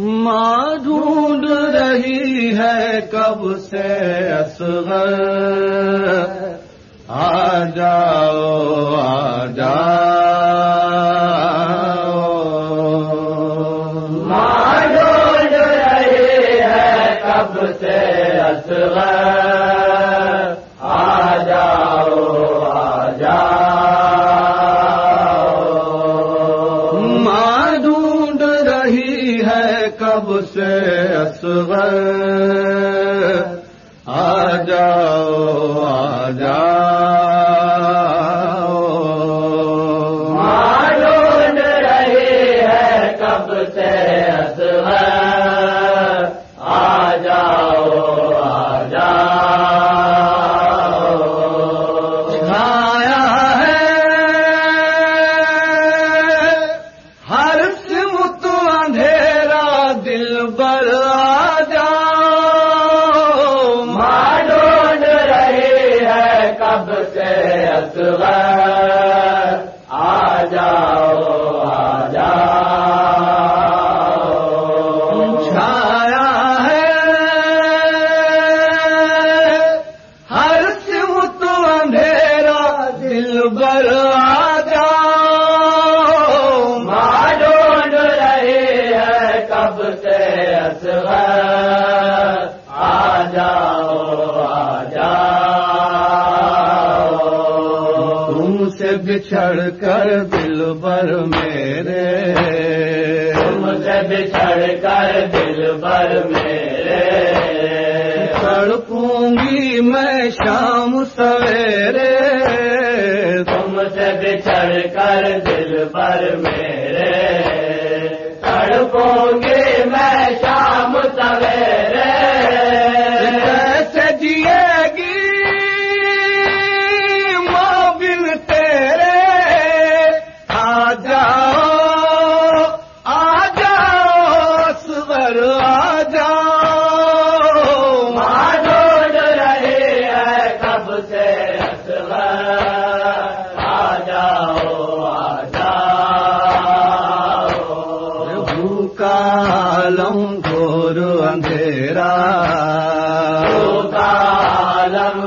ماں ڈھونڈ رہی ہے کب سے اصغر؟ آ جاؤ آ جاؤ۔ کب سے اصغر اکبر بچھڑ کر دل بر میرے۔ تم سے بچھڑ کر دل بر میرے۔ تڑپوں گی میں شام سویرے۔ تم سے بچھڑ کر دل بر میرے۔ تڑپوں گے اندھیرا عالم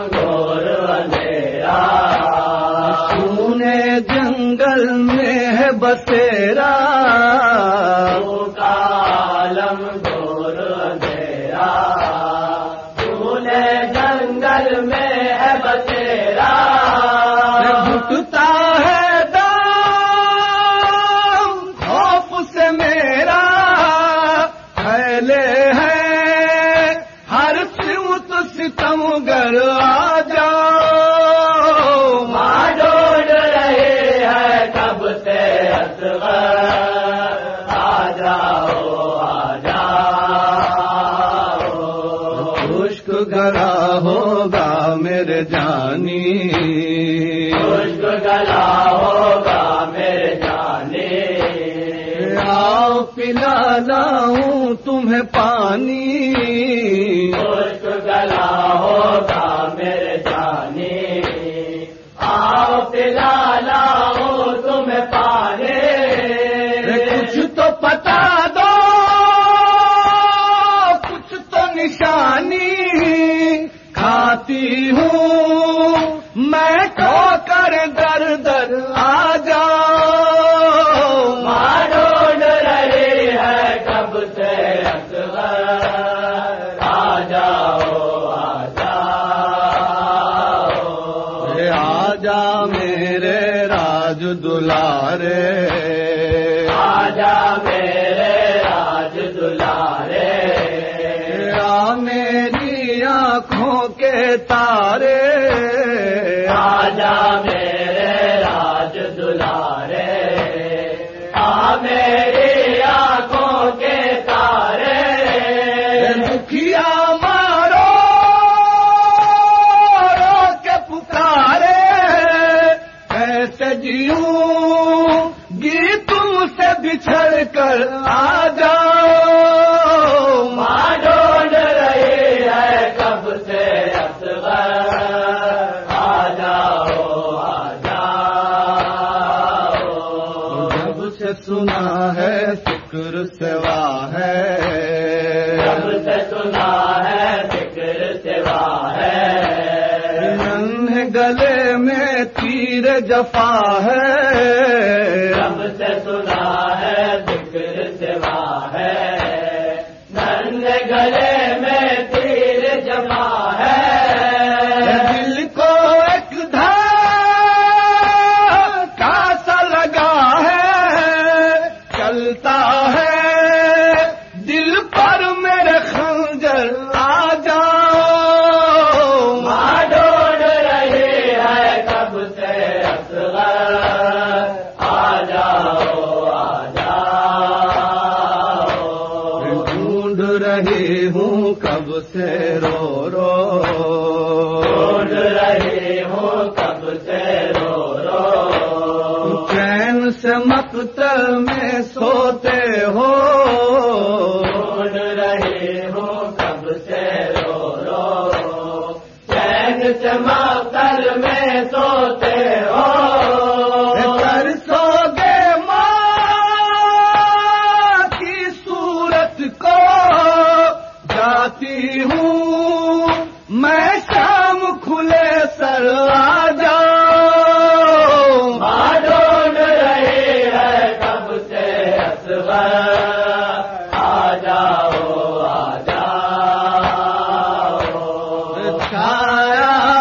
جنگل میں ہے بسیرا۔ گلا ہوگا میرے جانے۔ آؤ پلا لاؤں تمہیں پانی۔ دلارے۔ آجا میرے راج دلارے۔ میری آنکھوں کے تار گیتوں سے بچھڑ کر آ جاؤ۔ ہے کب سے آ جاؤ آ جاؤ۔ سے سنا ہے شکر سوا ہے گلے میں تیر جفا ہے۔ رب سے سنا ہے رہی ہوں کب سے رو رو۔ روڈ رہی ہوں کب سے رو رو۔ چین سے مقتل میں سوتے ہو۔ رہے ہو کب سے رو رو۔ چین سے آیا